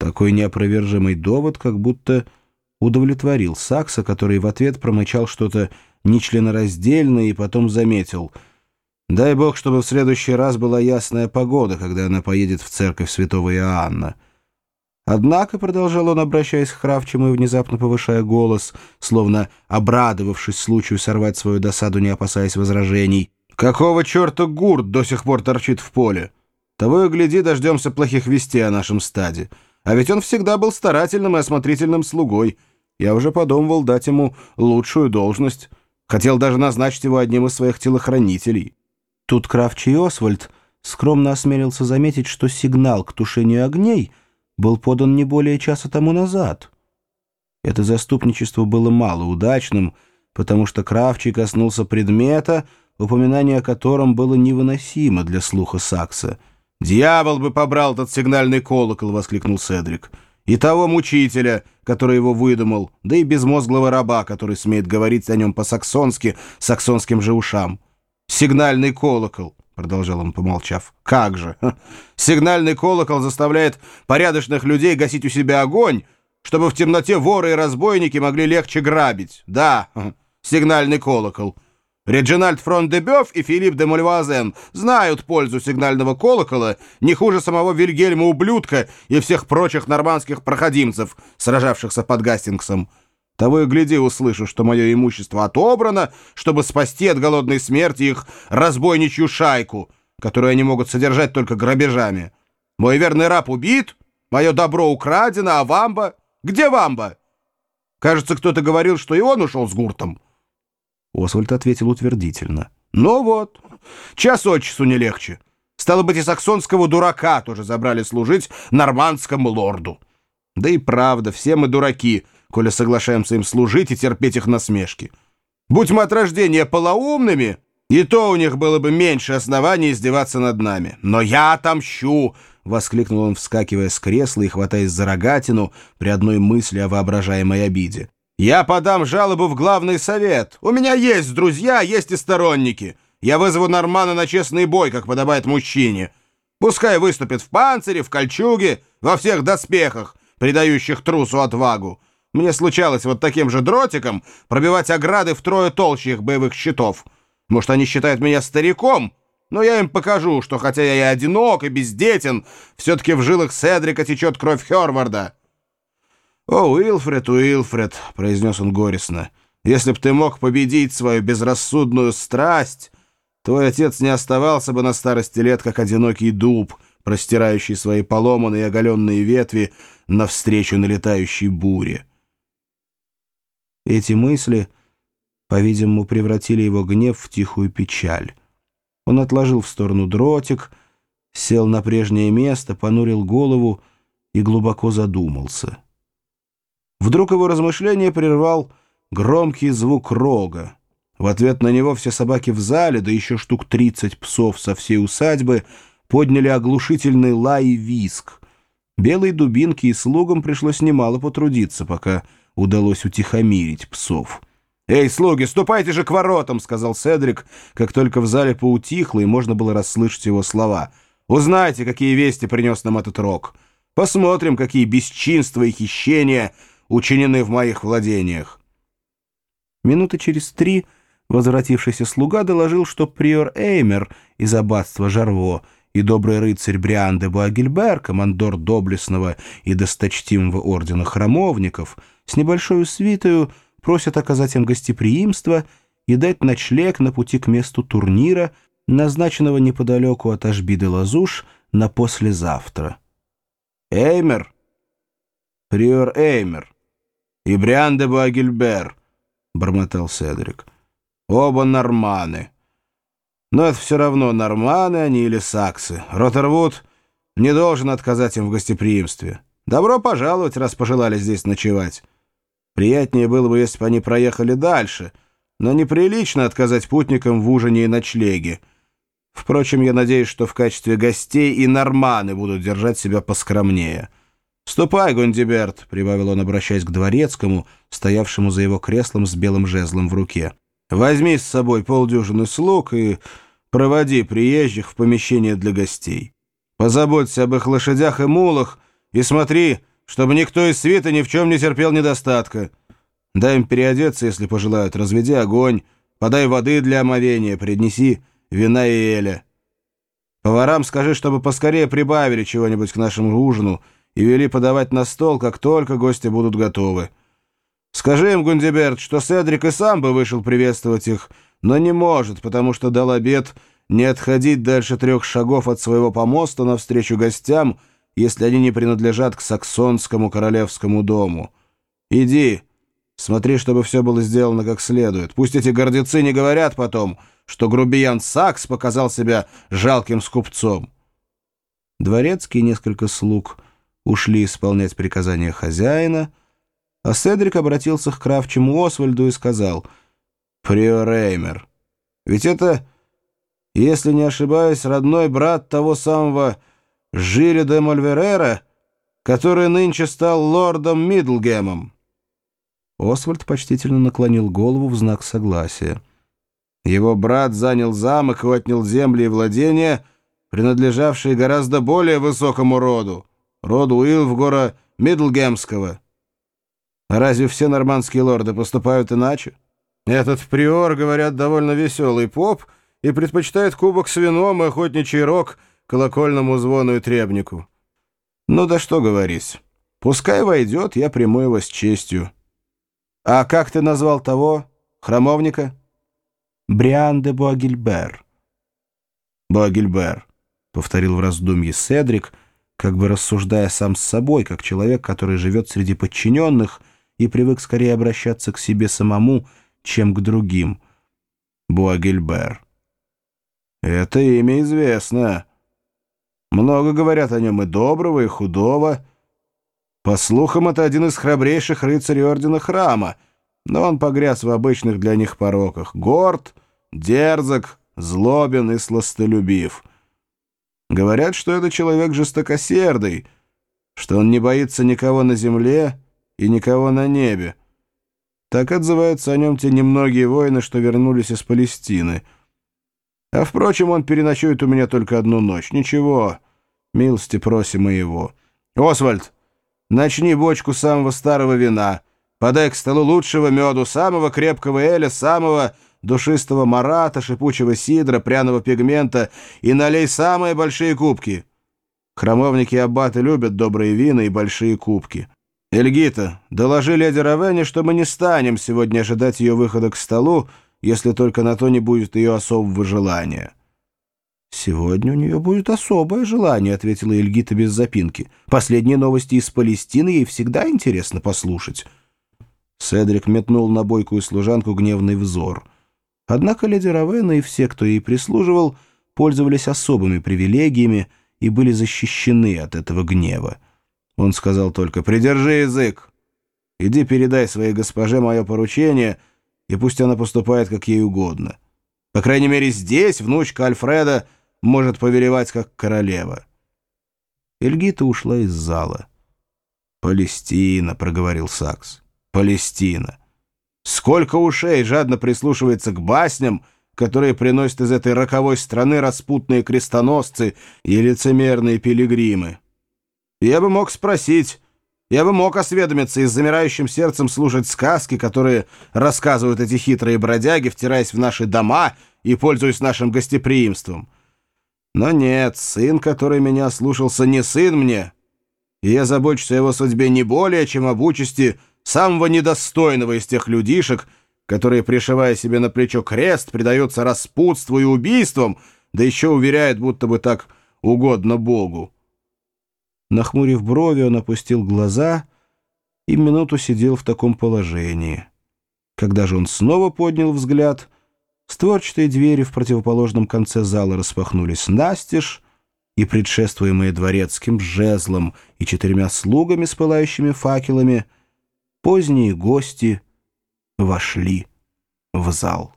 Такой неопровержимый довод как будто удовлетворил Сакса, который в ответ промычал что-то нечленораздельное и потом заметил «Дай бог, чтобы в следующий раз была ясная погода, когда она поедет в церковь святого Иоанна». Однако, — продолжал он, обращаясь к Хравчему и внезапно повышая голос, словно обрадовавшись случаю сорвать свою досаду, не опасаясь возражений, — «какого черта гурт до сих пор торчит в поле? Того и гляди, дождемся плохих вестей о нашем стаде. А ведь он всегда был старательным и осмотрительным слугой. Я уже подумывал дать ему лучшую должность. Хотел даже назначить его одним из своих телохранителей». Тут Кравчий Освальд скромно осмелился заметить, что сигнал к тушению огней — был подан не более часа тому назад. Это заступничество было малоудачным, потому что Кравчий коснулся предмета, упоминание о котором было невыносимо для слуха Сакса. «Дьявол бы побрал этот сигнальный колокол!» — воскликнул Седрик. «И того мучителя, который его выдумал, да и безмозглого раба, который смеет говорить о нем по-саксонски, саксонским же ушам. Сигнальный колокол!» продолжал он, помолчав. «Как же! Сигнальный колокол заставляет порядочных людей гасить у себя огонь, чтобы в темноте воры и разбойники могли легче грабить. Да, сигнальный колокол. Реджинальд Фрон-де-Бёв и Филипп де Мульвазен знают пользу сигнального колокола не хуже самого Вильгельма Ублюдка и всех прочих нормандских проходимцев, сражавшихся под Гастингсом. Того и гляди, услышу, что мое имущество отобрано, чтобы спасти от голодной смерти их разбойничью шайку, которую они могут содержать только грабежами. Мой верный раб убит, мое добро украдено, а вамба? Где вамба? Кажется, кто-то говорил, что и он ушел с гуртом. Освальд ответил утвердительно. Ну вот, час от часу не легче. Стало быть, и саксонского дурака тоже забрали служить нормандскому лорду. Да и правда, все мы дураки — коли соглашаемся им служить и терпеть их насмешки. Будь мы от рождения полоумными, и то у них было бы меньше оснований издеваться над нами. Но я отомщу!» — воскликнул он, вскакивая с кресла и хватаясь за рогатину при одной мысли о воображаемой обиде. «Я подам жалобу в главный совет. У меня есть друзья, есть и сторонники. Я вызову Нормана на честный бой, как подобает мужчине. Пускай выступит в панцире, в кольчуге, во всех доспехах, придающих трусу отвагу. Мне случалось вот таким же дротиком пробивать ограды втрое толще их боевых щитов. Может, они считают меня стариком, но я им покажу, что хотя я и одинок, и бездетен, все-таки в жилах Седрика течет кровь Херварда. «О, Уилфред, Уилфред», — произнес он горестно, — «если б ты мог победить свою безрассудную страсть, твой отец не оставался бы на старости лет, как одинокий дуб, простирающий свои поломанные и оголенные ветви навстречу налетающей буре». Эти мысли, по-видимому, превратили его гнев в тихую печаль. Он отложил в сторону дротик, сел на прежнее место, понурил голову и глубоко задумался. Вдруг его размышление прервал громкий звук рога. В ответ на него все собаки в зале, да еще штук тридцать псов со всей усадьбы, подняли оглушительный лай и виск. Белой дубинке и слугам пришлось немало потрудиться, пока удалось утихомирить псов. «Эй, слуги, ступайте же к воротам!» — сказал Седрик, как только в зале поутихло, и можно было расслышать его слова. «Узнайте, какие вести принес нам этот рок. Посмотрим, какие бесчинства и хищения учинены в моих владениях». Минуты через три возвратившийся слуга доложил, что приор Эймер из аббатства Жарво — и добрый рыцарь Бриан де Буагильбер, командор доблестного и досточтимого ордена храмовников, с небольшой свитою просят оказать им гостеприимство и дать ночлег на пути к месту турнира, назначенного неподалеку от Ашбиды-Лазуш на послезавтра. «Эймер! Приор Эймер! И Бриан де Буагильбер!» — бормотал Седрик. «Оба норманы!» Но это все равно, норманы они или саксы. Роттервуд не должен отказать им в гостеприимстве. Добро пожаловать, раз пожелали здесь ночевать. Приятнее было бы, если бы они проехали дальше, но неприлично отказать путникам в ужине и ночлеге. Впрочем, я надеюсь, что в качестве гостей и норманы будут держать себя поскромнее. «Ступай, Гундиберт», — прибавил он, обращаясь к дворецкому, стоявшему за его креслом с белым жезлом в руке. Возьми с собой полдюжины слуг и проводи приезжих в помещение для гостей. Позаботься об их лошадях и мулах и смотри, чтобы никто из свита ни в чем не терпел недостатка. Дай им переодеться, если пожелают, разведи огонь, подай воды для омовения, принеси вина и эля. Поварам скажи, чтобы поскорее прибавили чего-нибудь к нашему ужину и вели подавать на стол, как только гости будут готовы. Скажи им, Гундиберт, что Седрик и сам бы вышел приветствовать их, но не может, потому что дал обед не отходить дальше трех шагов от своего помоста навстречу гостям, если они не принадлежат к саксонскому королевскому дому. Иди, смотри, чтобы все было сделано как следует. Пусть эти гордецы не говорят потом, что грубиян Сакс показал себя жалким скупцом. Дворецкий несколько слуг ушли исполнять приказания хозяина, а Седрик обратился к кравчему Освальду и сказал «Приор Эймер, ведь это, если не ошибаюсь, родной брат того самого Жиля де Мольверера, который нынче стал лордом Мидлгемом». Освальд почтительно наклонил голову в знак согласия. Его брат занял замок и отнял земли и владения, принадлежавшие гораздо более высокому роду, роду Уилфгора Мидлгемского. Разве все нормандские лорды поступают иначе? Этот приор, говорят, довольно веселый поп и предпочитает кубок с вином и охотничий рог колокольному звону и требнику. Ну да что говорить. Пускай войдет, я приму его с честью. А как ты назвал того? Храмовника? Бриан де Буагильбер. Буагильбер, повторил в раздумье Седрик, как бы рассуждая сам с собой, как человек, который живет среди подчиненных и привык скорее обращаться к себе самому, чем к другим. Буагильбер. Это имя известно. Много говорят о нем и доброго, и худого. По слухам, это один из храбрейших рыцарей Ордена Храма, но он погряз в обычных для них пороках. Горд, дерзок, злобен и сластолюбив. Говорят, что это человек жестокосердый, что он не боится никого на земле и никого на небе. Так отзываются о нем те немногие воины, что вернулись из Палестины. А, впрочем, он переночует у меня только одну ночь. Ничего, милости просим и его. Освальд, начни бочку самого старого вина. Подай к столу лучшего меду, самого крепкого эля, самого душистого марата, шипучего сидра, пряного пигмента и налей самые большие кубки. Храмовники и аббаты любят добрые вина и большие кубки. «Эльгита, доложи леди Равене, что мы не станем сегодня ожидать ее выхода к столу, если только на то не будет ее особого желания». «Сегодня у нее будет особое желание», — ответила Эльгита без запинки. «Последние новости из Палестины ей всегда интересно послушать». Седрик метнул на бойкую служанку гневный взор. Однако леди Равена и все, кто ей прислуживал, пользовались особыми привилегиями и были защищены от этого гнева. Он сказал только «Придержи язык! Иди передай своей госпоже мое поручение, и пусть она поступает, как ей угодно. По крайней мере, здесь внучка Альфреда может повелевать, как королева». Эльгита ушла из зала. «Палестина», — проговорил Сакс. «Палестина. Сколько ушей жадно прислушивается к басням, которые приносят из этой роковой страны распутные крестоносцы и лицемерные пилигримы». Я бы мог спросить, я бы мог осведомиться и с замирающим сердцем слушать сказки, которые рассказывают эти хитрые бродяги, втираясь в наши дома и пользуясь нашим гостеприимством. Но нет, сын, который меня слушался, не сын мне, и я забочусь о его судьбе не более, чем об участи самого недостойного из тех людишек, которые, пришивая себе на плечо крест, предаются распутству и убийствам, да еще уверяют, будто бы так угодно Богу. Нахмурив брови, он опустил глаза и минуту сидел в таком положении. Когда же он снова поднял взгляд, створчатые двери в противоположном конце зала распахнулись настежь, и, предшествуемые дворецким жезлом и четырьмя слугами с пылающими факелами, поздние гости вошли в зал.